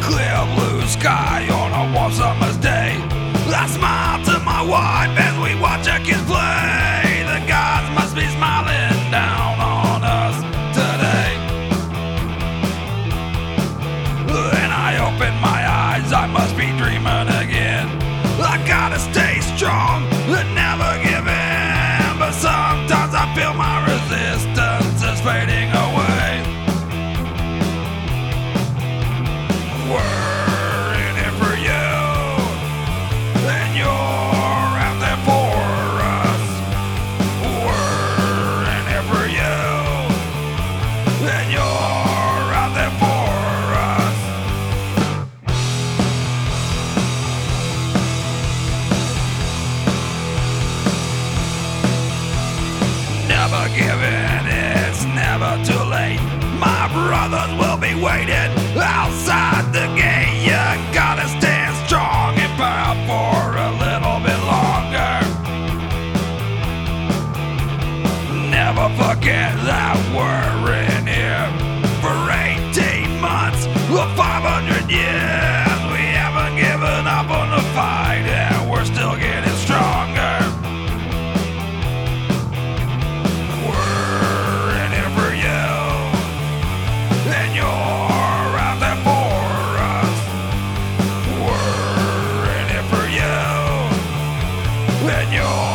clear blue sky on a warm summer's day. I smile to my wife as we watch our kids play. The gods must be smiling down on us today. When I open my eyes, I must be dreaming again. I gotta stay strong. never given, it's never too late. My brothers will be waiting outside the gate. You gotta stand strong and fight for a little bit longer. Never forget that worry. menu.